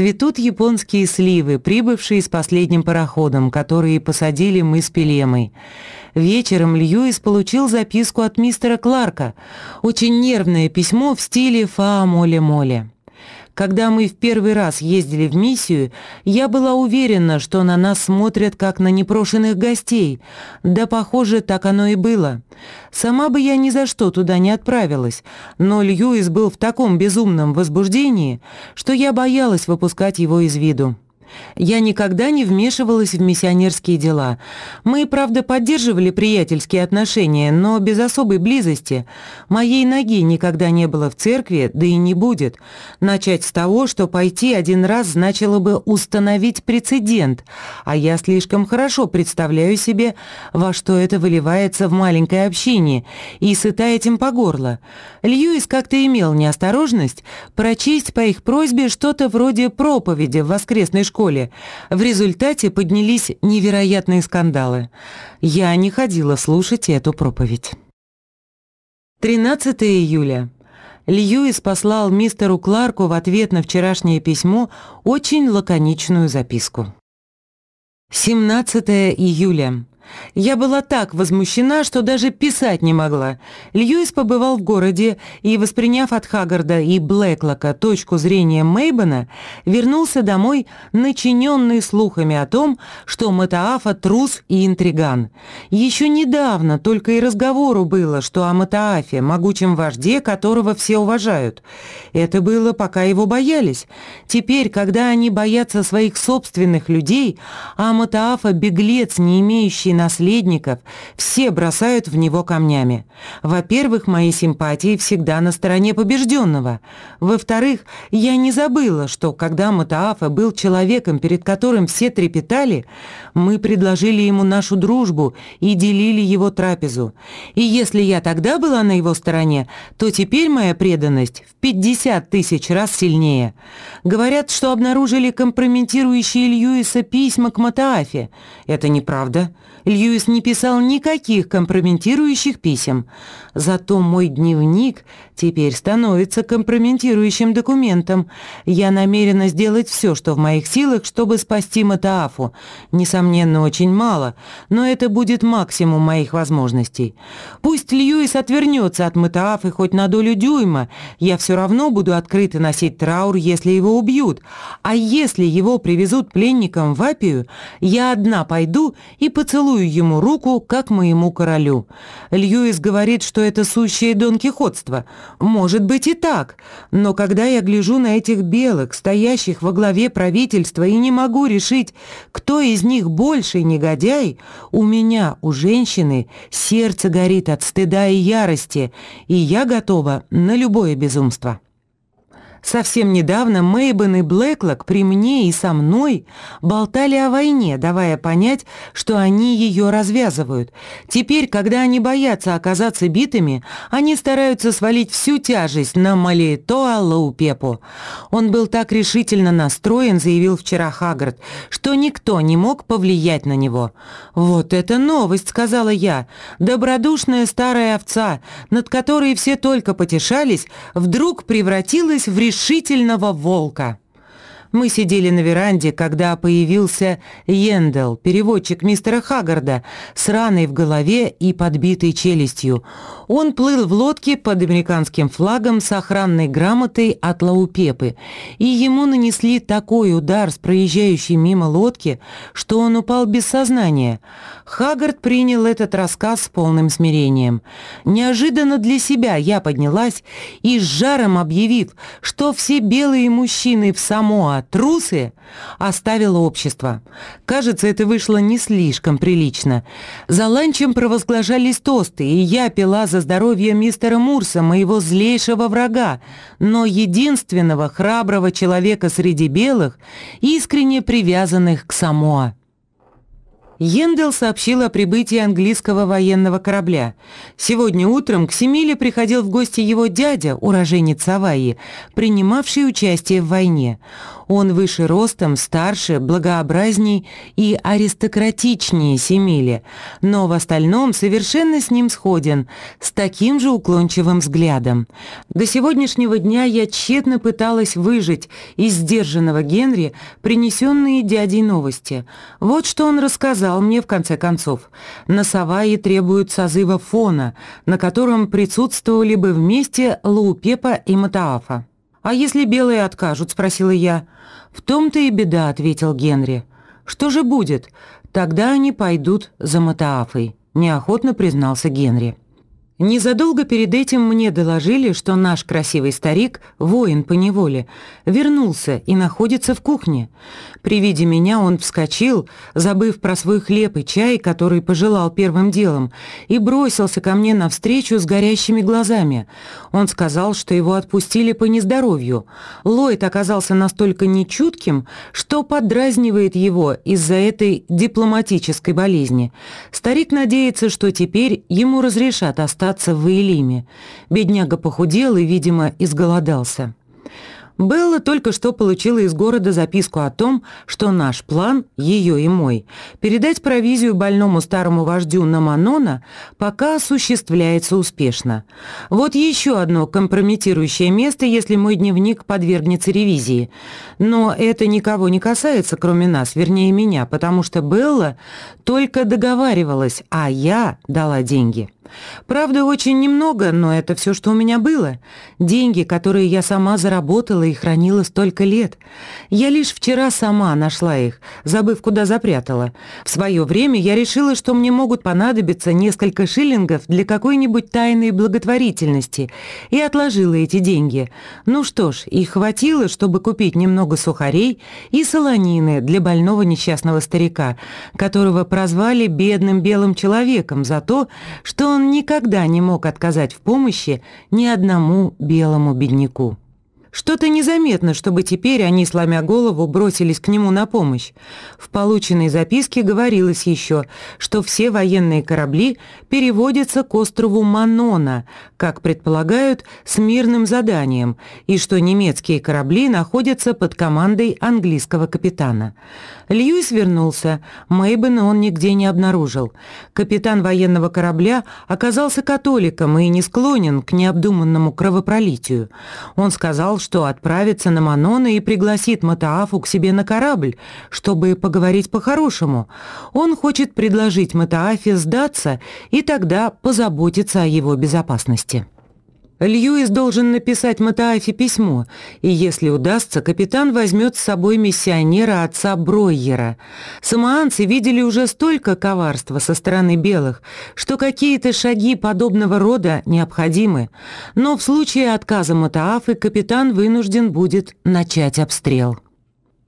Цветут японские сливы, прибывшие с последним пароходом, которые посадили мы с Пелемой. Вечером Льюис получил записку от мистера Кларка. Очень нервное письмо в стиле «фа-моле-моле». Когда мы в первый раз ездили в миссию, я была уверена, что на нас смотрят как на непрошенных гостей. Да, похоже, так оно и было. Сама бы я ни за что туда не отправилась, но Льюис был в таком безумном возбуждении, что я боялась выпускать его из виду. Я никогда не вмешивалась в миссионерские дела. Мы, правда, поддерживали приятельские отношения, но без особой близости. Моей ноги никогда не было в церкви, да и не будет. Начать с того, что пойти один раз значило бы установить прецедент, а я слишком хорошо представляю себе, во что это выливается в маленькой общине, и сыта этим по горло. Льюис как-то имел неосторожность прочесть по их просьбе что-то вроде проповеди в воскресной школе, школе. В результате поднялись невероятные скандалы. Я не ходила слушать эту проповедь. 13 июля. Льюис послал мистеру Кларку в ответ на вчерашнее письмо очень лаконичную записку. 17 июля. Я была так возмущена, что даже писать не могла. Льюис побывал в городе и, восприняв от Хаггарда и Блэклока точку зрения Мейбена, вернулся домой, начиненный слухами о том, что Матаафа трус и интриган. Еще недавно только и разговору было, что о Матаафе, могучем вожде, которого все уважают. Это было, пока его боялись. Теперь, когда они боятся своих собственных людей, а Матаафа беглец, не имеющий наследников, все бросают в него камнями. Во-первых, мои симпатии всегда на стороне побежденного. Во-вторых, я не забыла, что когда Матаафа был человеком, перед которым все трепетали, мы предложили ему нашу дружбу и делили его трапезу. И если я тогда была на его стороне, то теперь моя преданность в 50 тысяч раз сильнее. Говорят, что обнаружили компрометирующие Льюиса письма к Матаафе. Это неправда. Льюис не писал никаких компрометирующих писем. Зато мой дневник теперь становится компрометирующим документом. Я намерена сделать все, что в моих силах, чтобы спасти Матаафу. Несомненно, очень мало, но это будет максимум моих возможностей. Пусть Льюис отвернется от Матаафы хоть на долю дюйма, я все равно буду открыто носить траур, если его убьют. А если его привезут пленником в Апию, я одна пойду и поцелую ему руку, как моему королю. Льюис говорит, что это сущее донкихотство. Может быть и так, но когда я гляжу на этих белых, стоящих во главе правительства, и не могу решить, кто из них больший негодяй, у меня, у женщины, сердце горит от стыда и ярости, и я готова на любое безумство. Совсем недавно Мейбен и Блэклок при мне и со мной болтали о войне, давая понять, что они ее развязывают. Теперь, когда они боятся оказаться битыми, они стараются свалить всю тяжесть на Малиетоа Лаупепу. Он был так решительно настроен, заявил вчера Хаггард, что никто не мог повлиять на него. «Вот это новость», — сказала я. «Добродушная старая овца, над которой все только потешались, вдруг превратилась в решительного волка. Мы сидели на веранде, когда появился Йендел, переводчик мистера Хаггарда, с раной в голове и подбитой челюстью. Он плыл в лодке под американским флагом с охранной грамотой от Лаупепы, и ему нанесли такой удар с проезжающей мимо лодки, что он упал без сознания. Хаггард принял этот рассказ с полным смирением. Неожиданно для себя я поднялась и с жаром объявив, что все белые мужчины в Самоа трусы оставила общество. Кажется, это вышло не слишком прилично. За ланчем провозглашались тосты, и я пила за здоровье мистера Мурса, моего злейшего врага, но единственного храброго человека среди белых, искренне привязанных к Самоа. Йендел сообщил о прибытии английского военного корабля. Сегодня утром к Семиле приходил в гости его дядя, уроженец Саваи, принимавший участие в войне. Он выше ростом, старше, благообразней и аристократичнее Семили, но в остальном совершенно с ним сходен, с таким же уклончивым взглядом. До сегодняшнего дня я тщетно пыталась выжить из сдержанного Генри принесенные дядей новости. Вот что он рассказал мне в конце концов. На Саваи требуют созыва фона, на котором присутствовали бы вместе Лаупепа и Матаафа. «А если белые откажут?» – спросила я. «В том-то и беда», – ответил Генри. «Что же будет? Тогда они пойдут за Матаафой», – неохотно признался Генри. Незадолго перед этим мне доложили, что наш красивый старик, воин по неволе, вернулся и находится в кухне. При виде меня он вскочил, забыв про свой хлеб и чай, который пожелал первым делом, и бросился ко мне навстречу с горящими глазами. Он сказал, что его отпустили по нездоровью. Ллойд оказался настолько нечутким, что подразнивает его из-за этой дипломатической болезни. Старик надеется, что теперь ему разрешат остаться остаться в Иелиме. Бедняга похудел и, видимо, изголодался. Белла только что получила из города записку о том, что наш план, ее и мой, передать провизию больному старому вождю Наманона пока осуществляется успешно. Вот еще одно компрометирующее место, если мой дневник подвергнется ревизии. Но это никого не касается, кроме нас, вернее меня, потому что Белла только договаривалась, а я дала деньги. Правда, очень немного, но это все, что у меня было. Деньги, которые я сама заработала и хранила столько лет. Я лишь вчера сама нашла их, забыв, куда запрятала. В свое время я решила, что мне могут понадобиться несколько шиллингов для какой-нибудь тайной благотворительности, и отложила эти деньги. Ну что ж, их хватило, чтобы купить немного сухарей и солонины для больного несчастного старика, которого прозвали бедным белым человеком за то, что он никогда не мог отказать в помощи ни одному белому бедняку. Что-то незаметно, чтобы теперь они, сломя голову, бросились к нему на помощь. В полученной записке говорилось еще, что все военные корабли переводятся к острову Манона, как предполагают, с мирным заданием, и что немецкие корабли находятся под командой английского капитана. Льюис вернулся, Мэйбена он нигде не обнаружил. Капитан военного корабля оказался католиком и не склонен к необдуманному кровопролитию. Он сказал, что отправится на Манона и пригласит Матаафу к себе на корабль, чтобы поговорить по-хорошему. Он хочет предложить Матаафе сдаться и тогда позаботиться о его безопасности. Льюис должен написать Матаафе письмо, и если удастся, капитан возьмет с собой миссионера отца Бройера. Самоанцы видели уже столько коварства со стороны белых, что какие-то шаги подобного рода необходимы. Но в случае отказа Матаафы капитан вынужден будет начать обстрел.